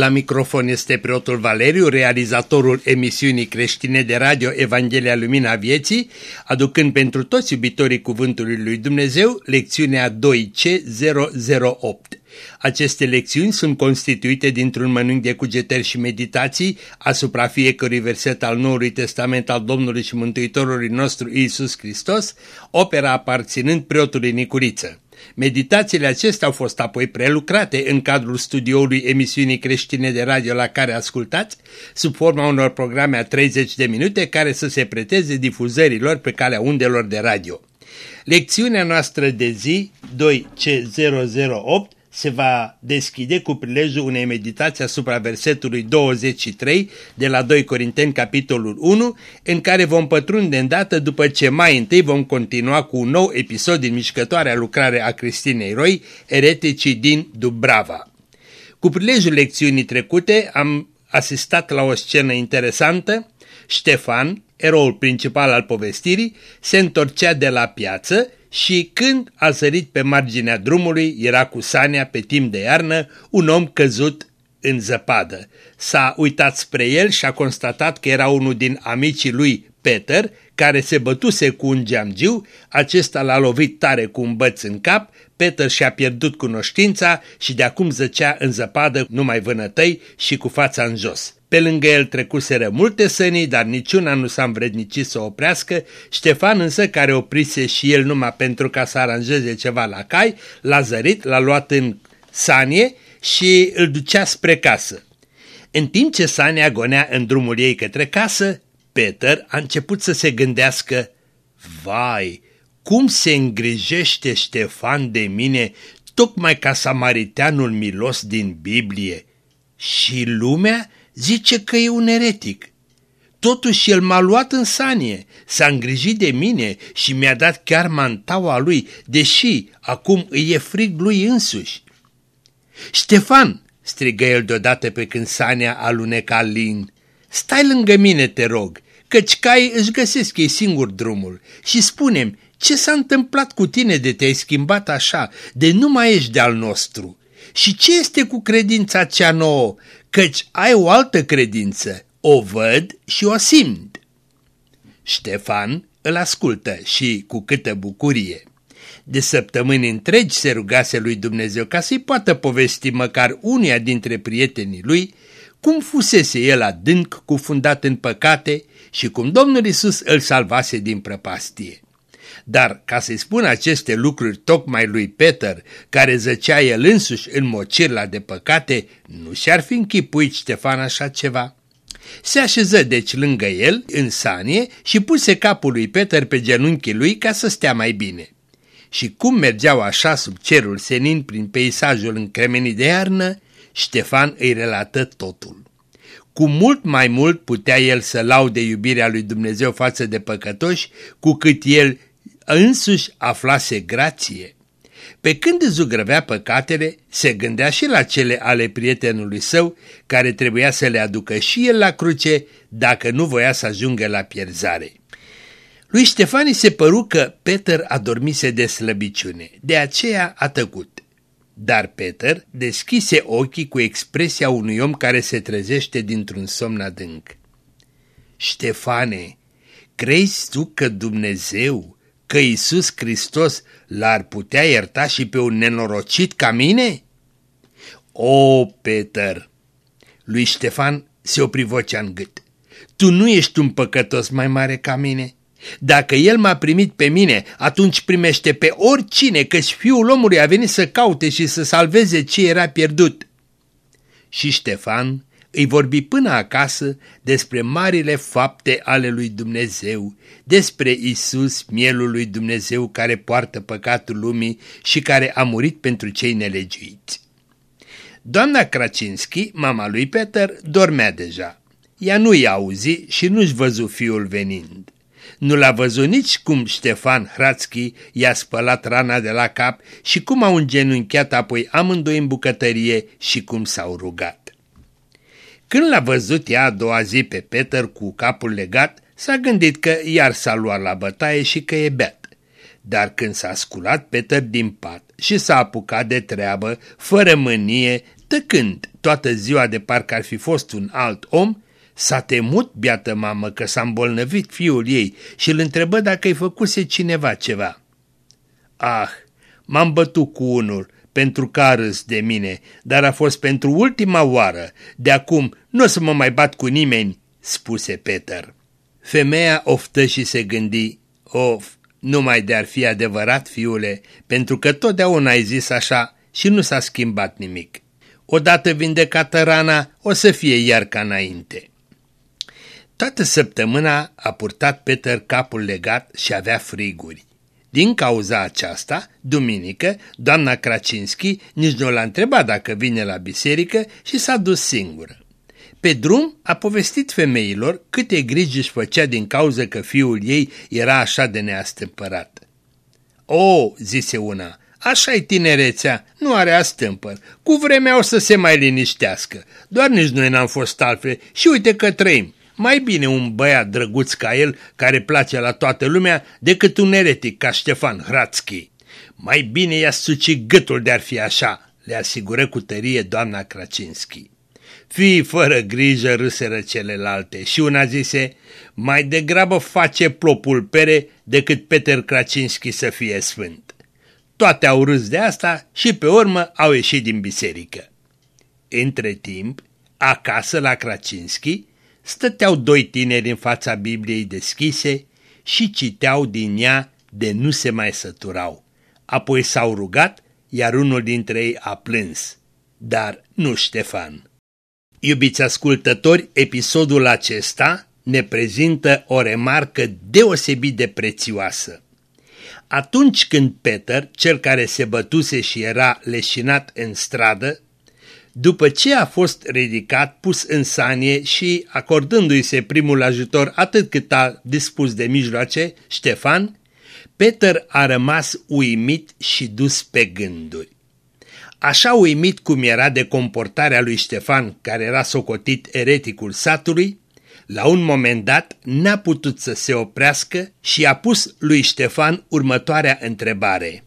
La microfon este preotul Valeriu, realizatorul emisiunii creștine de radio Evanghelia Lumina Vieții, aducând pentru toți iubitorii Cuvântului Lui Dumnezeu lecțiunea 2C008. Aceste lecțiuni sunt constituite dintr-un mănânc de cugetări și meditații asupra fiecărui verset al Noului Testament al Domnului și Mântuitorului nostru Iisus Hristos, opera aparținând preotului Nicuriță. Meditațiile acestea au fost apoi prelucrate în cadrul studioului emisiunii creștine de radio la care ascultați, sub forma unor programe a 30 de minute care să se preteze difuzărilor pe calea undelor de radio. Lecțiunea noastră de zi 2C008 se va deschide cu prilejul unei meditații asupra versetului 23 de la 2 Corinteni capitolul 1, în care vom pătrunde îndată după ce mai întâi vom continua cu un nou episod din mișcătoarea lucrare a Cristinei Roy, ereticii din Dubrava. Cu prilejul lecțiunii trecute am asistat la o scenă interesantă. Ștefan, eroul principal al povestirii, se întorcea de la piață și când a sărit pe marginea drumului, era cu Sania pe timp de iarnă, un om căzut în zăpadă. S-a uitat spre el și a constatat că era unul din amicii lui, Peter, care se bătuse cu un geamgiu, acesta l-a lovit tare cu un băț în cap, Peter și-a pierdut cunoștința și de acum zăcea în zăpadă numai vânătăi și cu fața în jos. Pe lângă el trecuseră multe sănii, dar niciuna nu s-a învrednicit să oprească. Ștefan însă, care oprise și el numai pentru ca să aranjeze ceva la cai, l-a zărit, l-a luat în sanie și îl ducea spre casă. În timp ce Sania gonea în drumul ei către casă, Peter a început să se gândească, Vai, cum se îngrijește Ștefan de mine tocmai ca samariteanul milos din Biblie. Și lumea zice că e un eretic. Totuși el m-a luat în sanie, s-a îngrijit de mine și mi-a dat chiar mantaua lui, deși acum îi e frig lui însuși. Ștefan, strigă el deodată pe când Sania aluneca lin, stai lângă mine, te rog, căci cai își găsesc ei singur drumul și spunem ce s-a întâmplat cu tine de te-ai schimbat așa, de nu mai ești de-al nostru? Și ce este cu credința cea nouă? Căci ai o altă credință, o văd și o simt. Ștefan îl ascultă și cu câtă bucurie. De săptămâni întregi se rugase lui Dumnezeu ca să-i poată povesti măcar unia dintre prietenii lui cum fusese el adânc cufundat în păcate și cum Domnul Isus îl salvase din prăpastie. Dar ca să-i spun aceste lucruri tocmai lui Peter, care zăcea el însuși în mocirla de păcate, nu și-ar fi închipuit Ștefan așa ceva? Se așeză deci lângă el, în sanie, și puse capul lui Peter pe genunchii lui ca să stea mai bine. Și cum mergeau așa sub cerul senin prin peisajul încremenit de iarnă, Ștefan îi relată totul. Cu mult mai mult putea el să laude iubirea lui Dumnezeu față de păcătoși, cu cât el însuși aflase grație. Pe când zugrăvea păcatele, se gândea și la cele ale prietenului său, care trebuia să le aducă și el la cruce, dacă nu voia să ajungă la pierzare. Lui Ștefani se păru că Peter adormise de slăbiciune, de aceea a tăcut. Dar Peter deschise ochii cu expresia unui om care se trezește dintr-un somn adânc. Ștefane, crezi tu că Dumnezeu că Isus Hristos l-ar putea ierta și pe un nenorocit ca mine? O, Peter! Lui Ștefan se opri vocea în gât. Tu nu ești un păcătos mai mare ca mine? Dacă el m-a primit pe mine, atunci primește pe oricine, căci fiul omului a venit să caute și să salveze ce era pierdut. Și Ștefan îi vorbi până acasă despre marile fapte ale lui Dumnezeu, despre Isus, mielul lui Dumnezeu care poartă păcatul lumii și care a murit pentru cei nelegiuiți. Doamna Kracinski, mama lui Peter, dormea deja. Ea nu i-a auzit și nu-și văzu fiul venind. Nu l-a văzut nici cum Ștefan Hrațchi i-a spălat rana de la cap și cum au îngenunchiat apoi amândoi în bucătărie și cum s-au rugat. Când l-a văzut ea a doua zi pe Peter cu capul legat, s-a gândit că iar s-a luat la bătaie și că e beat. Dar când s-a sculat Peter din pat și s-a apucat de treabă, fără mânie, Tăcând toată ziua de parcă ar fi fost un alt om, s-a temut, biată mamă, că s-a îmbolnăvit fiul ei și îl întrebă dacă îi făcuse cineva ceva. Ah, m-am bătut cu unul pentru că a râs de mine, dar a fost pentru ultima oară. De acum nu o să mă mai bat cu nimeni, spuse Peter. Femeia oftă și se gândi, of, numai de-ar fi adevărat, fiule, pentru că totdeauna ai zis așa și nu s-a schimbat nimic. Odată vindecată rana, o să fie iar ca înainte. Toată săptămâna a purtat Peter capul legat și avea friguri. Din cauza aceasta, duminică, doamna Kracinski nici nu l-a întrebat dacă vine la biserică și s-a dus singură. Pe drum a povestit femeilor câte griji își făcea din cauza că fiul ei era așa de neastâmpărat. O, zise una, așa e tinerețea, nu are astâmpăr, cu vremea o să se mai liniștească, doar nici noi n-am fost altfel și uite că trăim. Mai bine un băiat drăguț ca el, care place la toată lumea, decât un eretic ca Ștefan Hrațchi. Mai bine i-a suci gâtul de-ar fi așa, le asigură cu tărie doamna Kracinski. Fii fără grijă, râseră celelalte și una zise, mai degrabă face plopul pere decât Peter Kracinski să fie sfânt. Toate au râs de asta și pe urmă au ieșit din biserică. Între timp, acasă la Kracinski, stăteau doi tineri în fața Bibliei deschise și citeau din ea de nu se mai săturau. Apoi s-au rugat, iar unul dintre ei a plâns, dar nu Ștefan. Iubiți ascultători, episodul acesta ne prezintă o remarcă deosebit de prețioasă. Atunci când Peter, cel care se bătuse și era leșinat în stradă, după ce a fost ridicat, pus în sanie și acordându-i se primul ajutor atât cât a dispus de mijloace, Ștefan, Peter a rămas uimit și dus pe gânduri. Așa uimit cum era de comportarea lui Ștefan, care era socotit ereticul satului, la un moment dat n-a putut să se oprească și a pus lui Ștefan următoarea întrebare.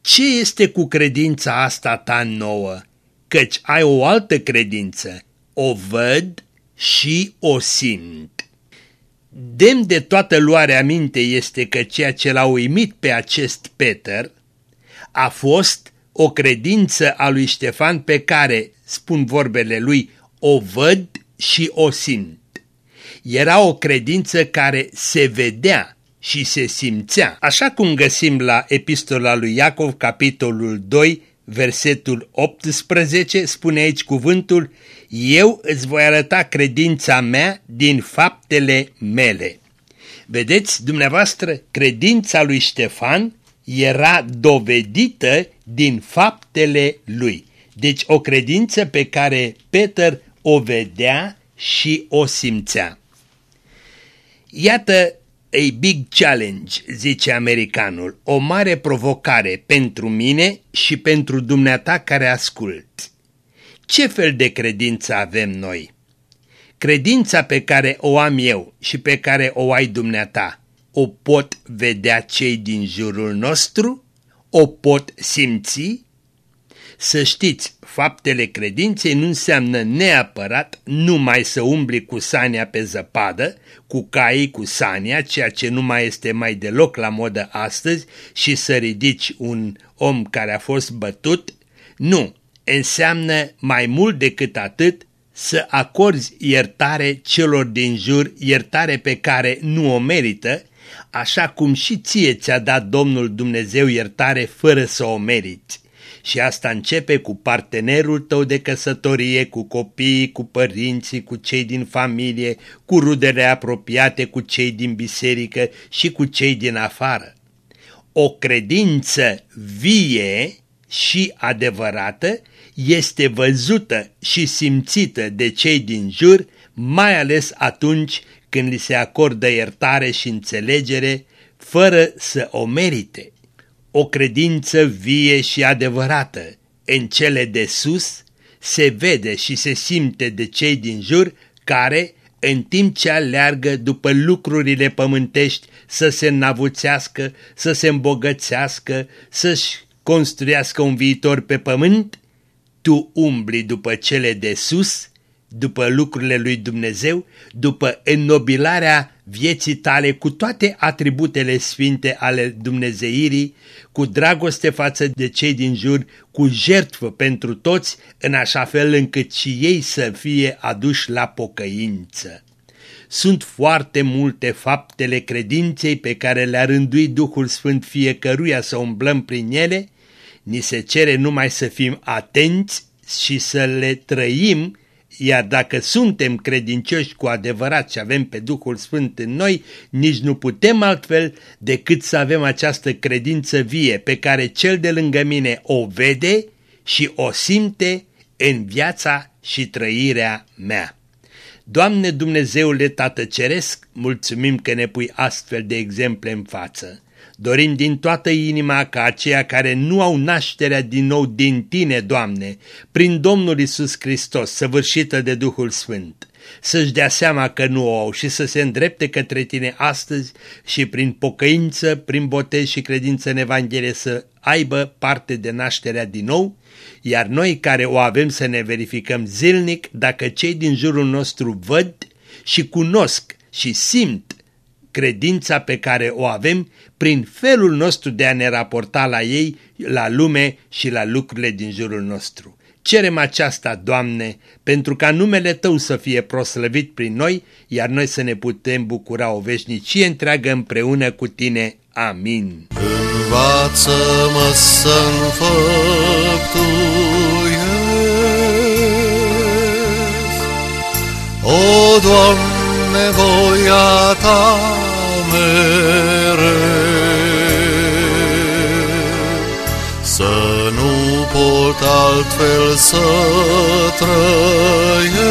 Ce este cu credința asta ta nouă? Căci ai o altă credință, o văd și o simt. Demn de toată luarea minte este că ceea ce l-a uimit pe acest Peter a fost o credință a lui Ștefan pe care, spun vorbele lui, o văd și o simt. Era o credință care se vedea și se simțea, așa cum găsim la epistola lui Iacov, capitolul 2, versetul 18, spune aici cuvântul, Eu îți voi arăta credința mea din faptele mele. Vedeți, dumneavoastră, credința lui Ștefan era dovedită din faptele lui. Deci o credință pe care Peter o vedea și o simțea. Iată a big challenge, zice americanul, o mare provocare pentru mine și pentru dumneata care ascult. Ce fel de credință avem noi? Credința pe care o am eu și pe care o ai dumneata, o pot vedea cei din jurul nostru? O pot simți? Să știți, faptele credinței nu înseamnă neapărat numai să umbli cu sania pe zăpadă, cu caii cu sania, ceea ce nu mai este mai deloc la modă astăzi, și să ridici un om care a fost bătut. Nu, înseamnă mai mult decât atât să acorzi iertare celor din jur, iertare pe care nu o merită, așa cum și ție ți-a dat Domnul Dumnezeu iertare fără să o meriți. Și asta începe cu partenerul tău de căsătorie, cu copiii, cu părinții, cu cei din familie, cu rudele apropiate, cu cei din biserică și cu cei din afară. O credință vie și adevărată este văzută și simțită de cei din jur, mai ales atunci când li se acordă iertare și înțelegere, fără să o merite. O credință vie și adevărată în cele de sus se vede și se simte de cei din jur care, în timp ce aleargă după lucrurile pământești să se înavuțească, să se îmbogățească, să-și construiască un viitor pe pământ, Tu umbli după cele de sus, după lucrurile lui Dumnezeu, după înnobilarea vieții tale cu toate atributele sfinte ale Dumnezeirii, cu dragoste față de cei din jur, cu jertfă pentru toți, în așa fel încât și ei să fie aduși la pocăință. Sunt foarte multe faptele credinței pe care le-a rânduit Duhul Sfânt fiecăruia să umblăm prin ele, ni se cere numai să fim atenți și să le trăim iar dacă suntem credincioși cu adevărat și avem pe Duhul Sfânt în noi, nici nu putem altfel decât să avem această credință vie pe care cel de lângă mine o vede și o simte în viața și trăirea mea. Doamne Dumnezeule Tată Ceresc, mulțumim că ne pui astfel de exemple în față. Dorim din toată inima ca aceia care nu au nașterea din nou din Tine, Doamne, prin Domnul Isus Hristos, săvârșită de Duhul Sfânt, să-și dea seama că nu o au și să se îndrepte către Tine astăzi și prin pocăință, prin botez și credință în Evanghelie să aibă parte de nașterea din nou, iar noi care o avem să ne verificăm zilnic dacă cei din jurul nostru văd și cunosc și simt credința pe care o avem prin felul nostru de a ne raporta la ei, la lume și la lucrurile din jurul nostru. Cerem aceasta, Doamne, pentru ca numele Tău să fie proslăvit prin noi, iar noi să ne putem bucura o veșnicie întreagă împreună cu Tine. Amin. Învață-mă să-mi O, Doamne, voia Ta mereu, pot altfel să trăiesc.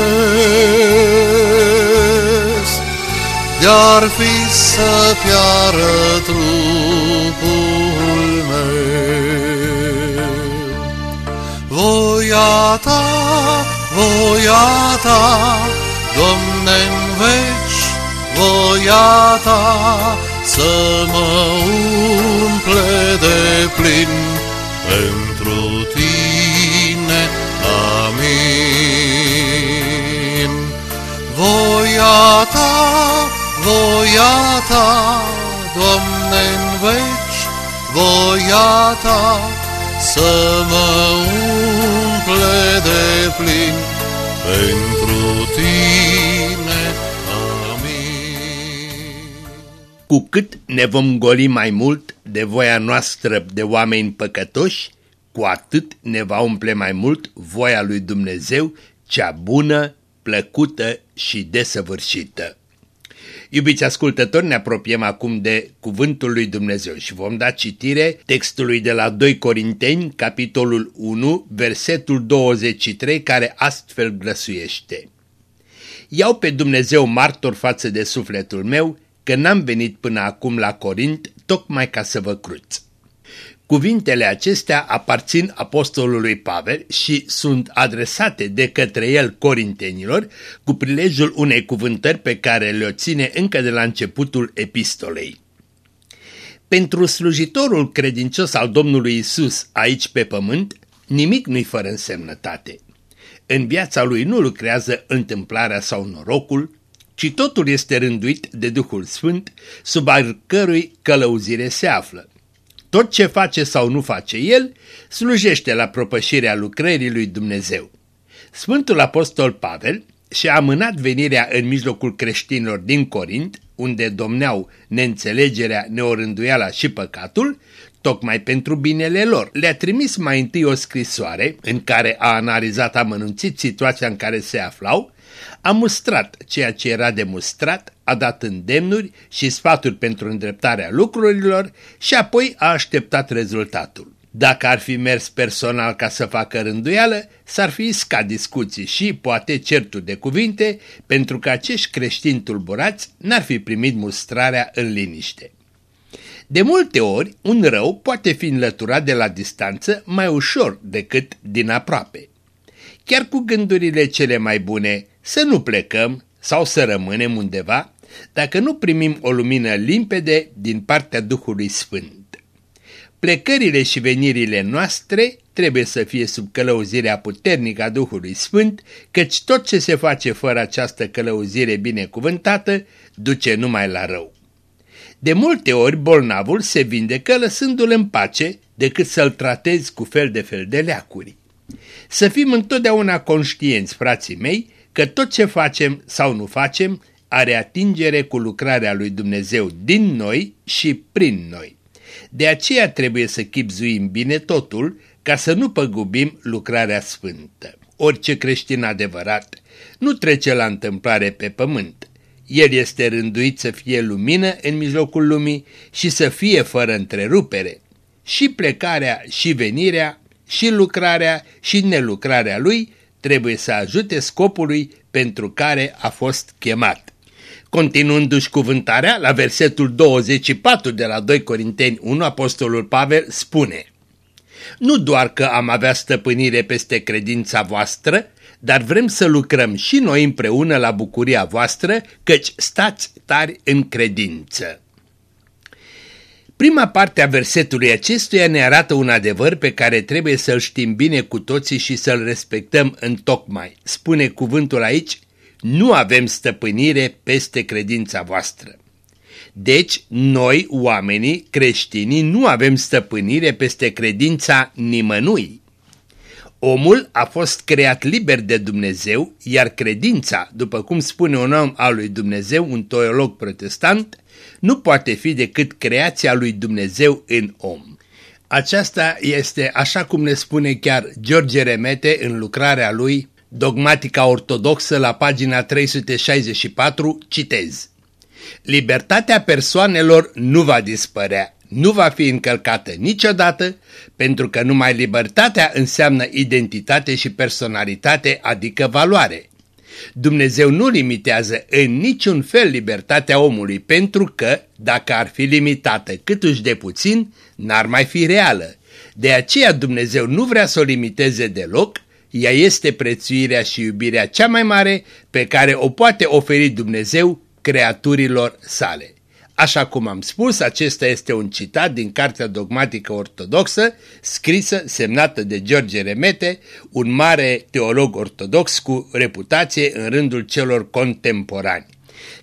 De-ar fi să piară trupul meu. Voia ta, voia ta, Doamne-n veci, voia ta, să mă umple de plin pentru tine. Amin. Voia ta, voia ta, Doamne, în veci, voia ta, să mă umple de plin pentru tine. Cu cât ne vom goli mai mult de voia noastră de oameni păcătoși, cu atât ne va umple mai mult voia lui Dumnezeu, cea bună, plăcută și desăvârșită. Iubiți ascultători, ne apropiem acum de Cuvântul lui Dumnezeu și vom da citire textului de la 2 Corinteni, capitolul 1, versetul 23, care astfel grăsuiește. Iau pe Dumnezeu martor față de sufletul meu, că n-am venit până acum la Corint tocmai ca să vă cruț. Cuvintele acestea aparțin apostolului Pavel și sunt adresate de către el corintenilor cu prilejul unei cuvântări pe care le-o ține încă de la începutul epistolei. Pentru slujitorul credincios al Domnului Isus aici pe pământ, nimic nu-i fără însemnătate. În viața lui nu lucrează întâmplarea sau norocul, ci totul este rânduit de Duhul Sfânt, sub al cărui călăuzire se află. Tot ce face sau nu face el, slujește la propășirea lucrării lui Dumnezeu. Sfântul Apostol Pavel și-a amânat venirea în mijlocul creștinilor din Corint, unde domneau neînțelegerea, neorânduiala și păcatul, tocmai pentru binele lor. Le-a trimis mai întâi o scrisoare în care a analizat amănunțit situația în care se aflau a mustrat ceea ce era de mustrat, a dat îndemnuri și sfaturi pentru îndreptarea lucrurilor și apoi a așteptat rezultatul. Dacă ar fi mers personal ca să facă rânduială, s-ar fi iscat discuții și, poate, certuri de cuvinte, pentru că acești creștini tulburați n-ar fi primit mustrarea în liniște. De multe ori, un rău poate fi înlăturat de la distanță mai ușor decât din aproape. Chiar cu gândurile cele mai bune, să nu plecăm sau să rămânem undeva dacă nu primim o lumină limpede din partea Duhului Sfânt. Plecările și venirile noastre trebuie să fie sub călăuzirea puternică a Duhului Sfânt, căci tot ce se face fără această călăuzire binecuvântată duce numai la rău. De multe ori bolnavul se vindecă lăsându-l în pace decât să-l tratezi cu fel de fel de leacuri. Să fim întotdeauna conștienți, frații mei, că tot ce facem sau nu facem are atingere cu lucrarea lui Dumnezeu din noi și prin noi. De aceea trebuie să chipzuim bine totul ca să nu păgubim lucrarea sfântă. Orice creștin adevărat nu trece la întâmplare pe pământ. El este rânduit să fie lumină în mijlocul lumii și să fie fără întrerupere. Și plecarea și venirea, și lucrarea și nelucrarea lui trebuie să ajute scopului pentru care a fost chemat. Continuându-și cuvântarea, la versetul 24 de la 2 Corinteni 1, Apostolul Pavel spune Nu doar că am avea stăpânire peste credința voastră, dar vrem să lucrăm și noi împreună la bucuria voastră, căci stați tari în credință. Prima parte a versetului acestuia ne arată un adevăr pe care trebuie să-l știm bine cu toții și să-l respectăm în tocmai. Spune cuvântul aici, nu avem stăpânire peste credința voastră. Deci, noi, oamenii, creștinii, nu avem stăpânire peste credința nimănui. Omul a fost creat liber de Dumnezeu, iar credința, după cum spune un om al lui Dumnezeu, un teolog protestant, nu poate fi decât creația lui Dumnezeu în om. Aceasta este, așa cum ne spune chiar George Remete în lucrarea lui Dogmatica ortodoxă la pagina 364, citez. Libertatea persoanelor nu va dispărea, nu va fi încălcată niciodată, pentru că numai libertatea înseamnă identitate și personalitate, adică valoare. Dumnezeu nu limitează în niciun fel libertatea omului, pentru că, dacă ar fi limitată câtuși de puțin, n-ar mai fi reală. De aceea Dumnezeu nu vrea să o limiteze deloc, ea este prețuirea și iubirea cea mai mare pe care o poate oferi Dumnezeu creaturilor sale. Așa cum am spus, acesta este un citat din Cartea Dogmatică Ortodoxă, scrisă, semnată de George Remete, un mare teolog ortodox cu reputație în rândul celor contemporani.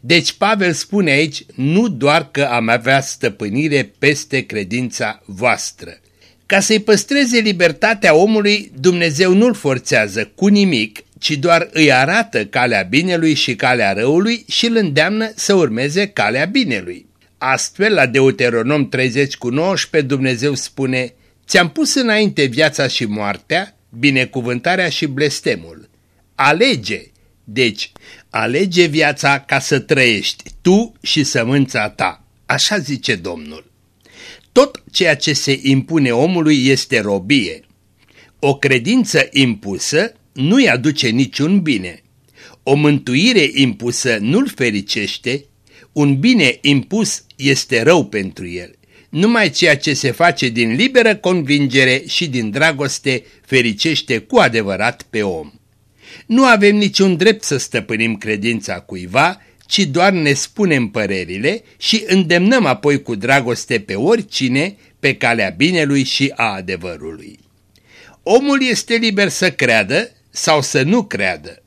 Deci Pavel spune aici nu doar că am avea stăpânire peste credința voastră. Ca să-i păstreze libertatea omului, Dumnezeu nu-l forțează cu nimic, ci doar îi arată calea binelui și calea răului și îl îndeamnă să urmeze calea binelui. Astfel, la Deuteronom 30 cu 19, Dumnezeu spune, Ți-am pus înainte viața și moartea, binecuvântarea și blestemul. Alege, deci, alege viața ca să trăiești, tu și sămânța ta. Așa zice Domnul. Tot ceea ce se impune omului este robie. O credință impusă nu-i aduce niciun bine. O mântuire impusă nu-l fericește, un bine impus este rău pentru el. Numai ceea ce se face din liberă convingere și din dragoste fericește cu adevărat pe om. Nu avem niciun drept să stăpânim credința cuiva, ci doar ne spunem părerile și îndemnăm apoi cu dragoste pe oricine pe calea binelui și a adevărului. Omul este liber să creadă sau să nu creadă.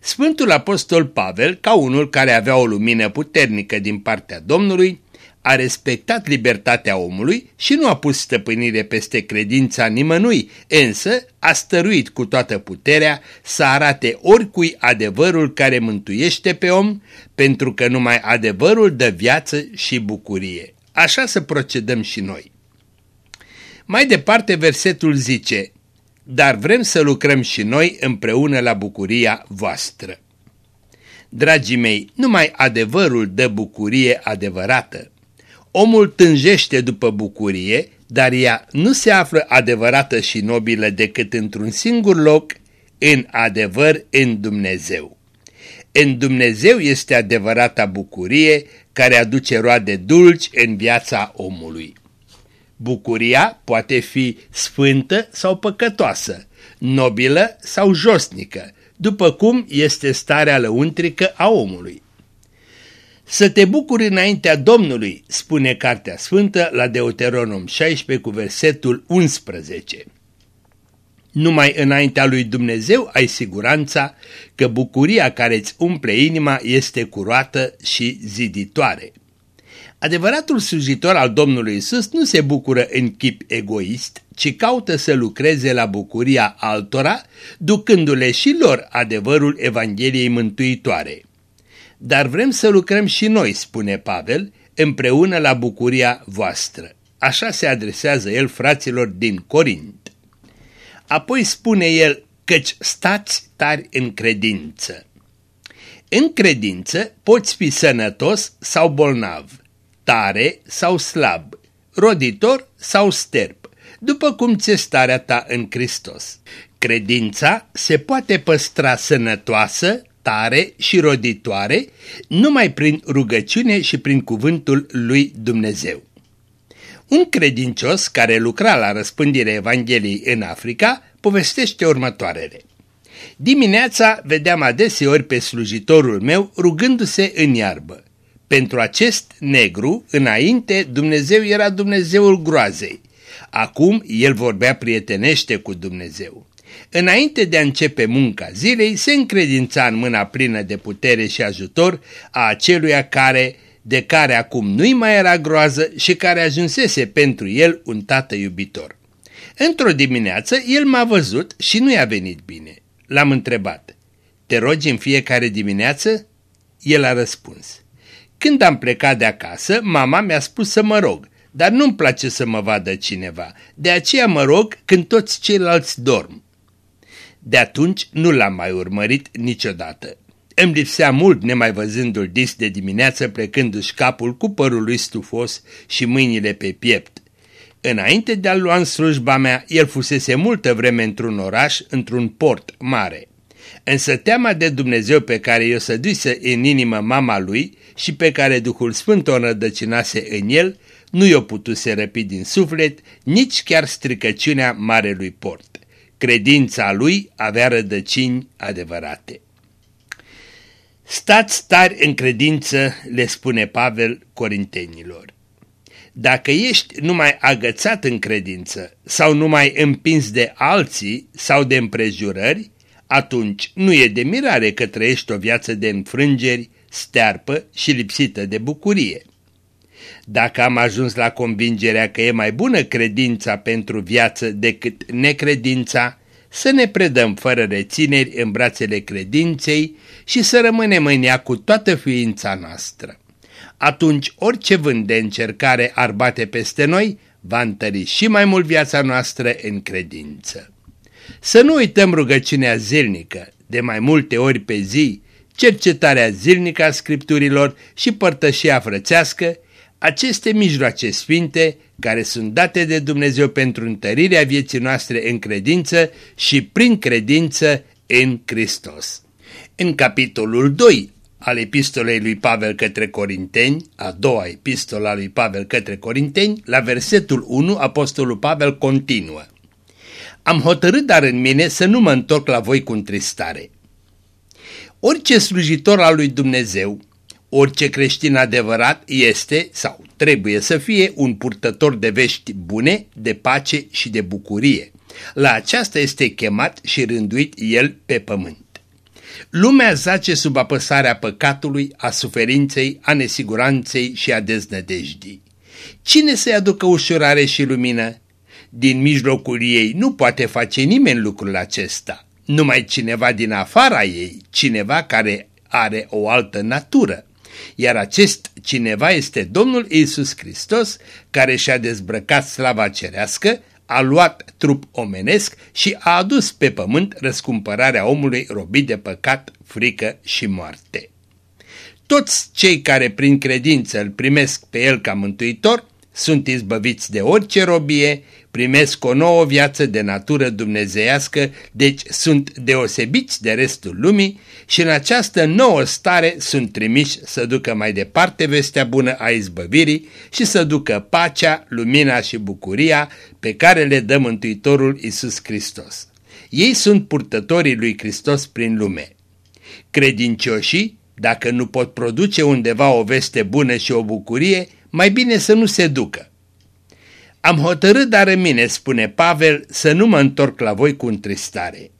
Sfântul Apostol Pavel, ca unul care avea o lumină puternică din partea Domnului, a respectat libertatea omului și nu a pus stăpânire peste credința nimănui, însă a stăruit cu toată puterea să arate oricui adevărul care mântuiește pe om, pentru că numai adevărul dă viață și bucurie. Așa să procedăm și noi. Mai departe versetul zice, dar vrem să lucrăm și noi împreună la bucuria voastră. Dragii mei, numai adevărul dă bucurie adevărată. Omul tânjește după bucurie, dar ea nu se află adevărată și nobilă decât într-un singur loc, în adevăr în Dumnezeu. În Dumnezeu este adevărata bucurie care aduce roade dulci în viața omului. Bucuria poate fi sfântă sau păcătoasă, nobilă sau josnică, după cum este starea lăuntrică a omului. Să te bucuri înaintea Domnului, spune Cartea Sfântă la Deuteronom 16 cu versetul 11. Numai înaintea lui Dumnezeu ai siguranța că bucuria care îți umple inima este curată și ziditoare. Adevăratul slujitor al Domnului Isus nu se bucură în chip egoist, ci caută să lucreze la bucuria altora, ducându-le și lor adevărul Evangheliei mântuitoare. Dar vrem să lucrăm și noi, spune Pavel, împreună la bucuria voastră. Așa se adresează el fraților din Corint. Apoi spune el, căci stați tari în credință. În credință poți fi sănătos sau bolnav, tare sau slab, roditor sau sterp, după cum ți starea ta în Hristos. Credința se poate păstra sănătoasă, tare și roditoare numai prin rugăciune și prin cuvântul lui Dumnezeu. Un credincios care lucra la răspândirea Evangheliei în Africa povestește următoarele. Dimineața vedeam adeseori pe slujitorul meu rugându-se în iarbă. Pentru acest negru, înainte, Dumnezeu era Dumnezeul groazei. Acum el vorbea prietenește cu Dumnezeu. Înainte de a începe munca zilei, se încredința în mâna plină de putere și ajutor a aceluia care, de care acum nu-i mai era groază și care ajunsese pentru el un tată iubitor. Într-o dimineață el m-a văzut și nu i-a venit bine. L-am întrebat, te rogi în fiecare dimineață? El a răspuns, când am plecat de acasă, mama mi-a spus să mă rog, dar nu-mi place să mă vadă cineva, de aceea mă rog când toți ceilalți dorm. De atunci nu l-am mai urmărit niciodată. Îmi lipsea mult nemai văzându-l dis de dimineață plecându-și capul cu părul lui stufos și mâinile pe piept. Înainte de a-l lua în slujba mea, el fusese multă vreme într-un oraș, într-un port mare. Însă teama de Dumnezeu pe care i-o săduise în inimă mama lui și pe care Duhul Sfânt o nădăcinase în el, nu i-o putuse răpi din suflet, nici chiar stricăciunea marelui port. Credința lui avea rădăcini adevărate. Stați tari în credință, le spune Pavel corintenilor. Dacă ești numai agățat în credință sau numai împins de alții sau de împrejurări, atunci nu e de mirare că trăiești o viață de înfrângeri, stearpă și lipsită de bucurie. Dacă am ajuns la convingerea că e mai bună credința pentru viață decât necredința, să ne predăm fără rețineri în brațele credinței și să rămânem în ea cu toată ființa noastră. Atunci orice vânt de încercare ar bate peste noi, va întări și mai mult viața noastră în credință. Să nu uităm rugăciunea zilnică, de mai multe ori pe zi, cercetarea zilnică a Scripturilor și părtășia frățească, aceste mijloace sfinte care sunt date de Dumnezeu pentru întărirea vieții noastre în credință și prin credință în Hristos. În capitolul 2 al epistolei lui Pavel către Corinteni, a doua epistola lui Pavel către Corinteni, la versetul 1, apostolul Pavel continuă. Am hotărât dar în mine să nu mă întorc la voi cu întristare. Orice slujitor al lui Dumnezeu, orice creștin adevărat este sau trebuie să fie un purtător de vești bune, de pace și de bucurie. La aceasta este chemat și rânduit el pe pământ. Lumea zace sub apăsarea păcatului, a suferinței, a nesiguranței și a deznădejdii. Cine să-i aducă ușurare și lumină? Din mijlocul ei nu poate face nimeni lucrul acesta. Numai cineva din afara ei, cineva care are o altă natură. Iar acest cineva este Domnul Isus Hristos, care și-a dezbrăcat slava cerească, a luat trup omenesc și a adus pe pământ răscumpărarea omului robit de păcat, frică și moarte. Toți cei care prin credință îl primesc pe el ca mântuitor sunt izbăviți de orice robie, primesc o nouă viață de natură dumnezeiască, deci sunt deosebiți de restul lumii și în această nouă stare sunt trimiși să ducă mai departe vestea bună a izbăvirii și să ducă pacea, lumina și bucuria pe care le dă Mântuitorul Isus Hristos. Ei sunt purtătorii lui Hristos prin lume. Credincioșii, dacă nu pot produce undeva o veste bună și o bucurie, mai bine să nu se ducă. Am hotărât dar în mine, spune Pavel, să nu mă întorc la voi cu întristare.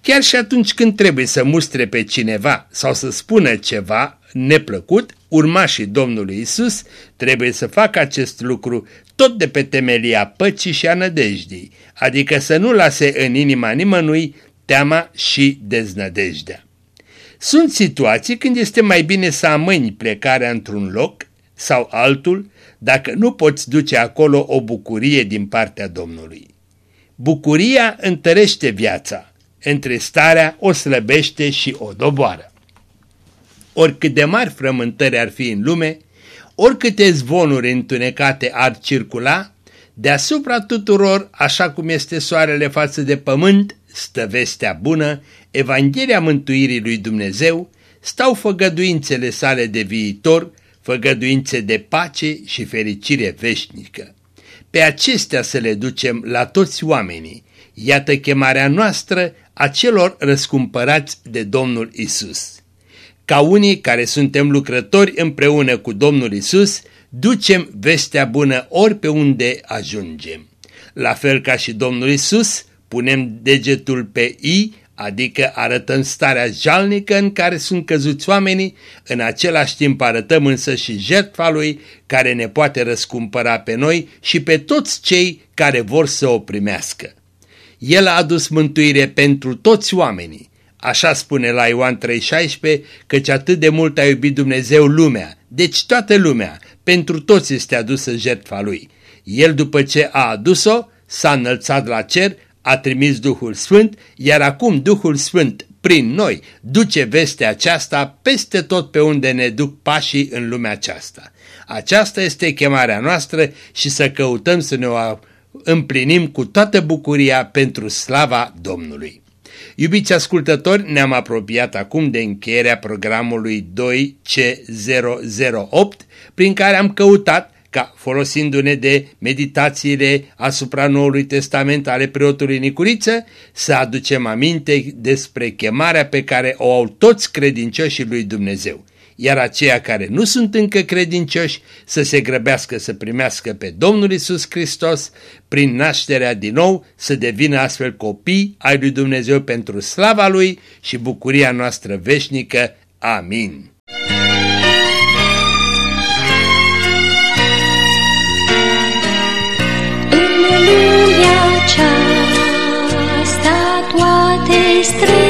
Chiar și atunci când trebuie să mustre pe cineva sau să spună ceva neplăcut, urmașii Domnului Isus trebuie să facă acest lucru tot de pe temelia păcii și a nădejdii, adică să nu lase în inima nimănui teama și deznădejdea. Sunt situații când este mai bine să amâni plecarea într-un loc sau altul dacă nu poți duce acolo o bucurie din partea Domnului. Bucuria întărește viața, întristarea o slăbește și o doboară. Oricât de mari frământări ar fi în lume, oricâte zvonuri întunecate ar circula, deasupra tuturor, așa cum este soarele față de pământ, stă vestea bună, Evanghelia mântuirii lui Dumnezeu, stau făgăduințele sale de viitor, făgăduințe de pace și fericire veșnică. Pe acestea să le ducem la toți oamenii. Iată chemarea noastră a celor răscumpărați de Domnul Isus. Ca unii care suntem lucrători împreună cu Domnul Isus, ducem vestea bună ori pe unde ajungem. La fel ca și Domnul Isus, punem degetul pe I, adică arătăm starea jalnică în care sunt căzuți oamenii, în același timp arătăm însă și jertfa Lui care ne poate răscumpăra pe noi și pe toți cei care vor să o primească. El a adus mântuire pentru toți oamenii. Așa spune la Ioan 3,16, căci atât de mult a iubit Dumnezeu lumea, deci toată lumea, pentru toți este adusă jertfa Lui. El după ce a adus-o, s-a înălțat la cer, a trimis Duhul Sfânt, iar acum Duhul Sfânt, prin noi, duce vestea aceasta peste tot pe unde ne duc pașii în lumea aceasta. Aceasta este chemarea noastră și să căutăm să ne o împlinim cu toată bucuria pentru slava Domnului. Iubiți ascultători, ne-am apropiat acum de încheierea programului 2C008, prin care am căutat ca folosindu-ne de meditațiile asupra Noului Testament ale preotului Nicuriță, să aducem aminte despre chemarea pe care o au toți credincioșii lui Dumnezeu, iar aceia care nu sunt încă credincioși să se grăbească să primească pe Domnul Isus Hristos prin nașterea din nou, să devină astfel copii ai lui Dumnezeu pentru slava Lui și bucuria noastră veșnică. Amin. Aceasta toate străini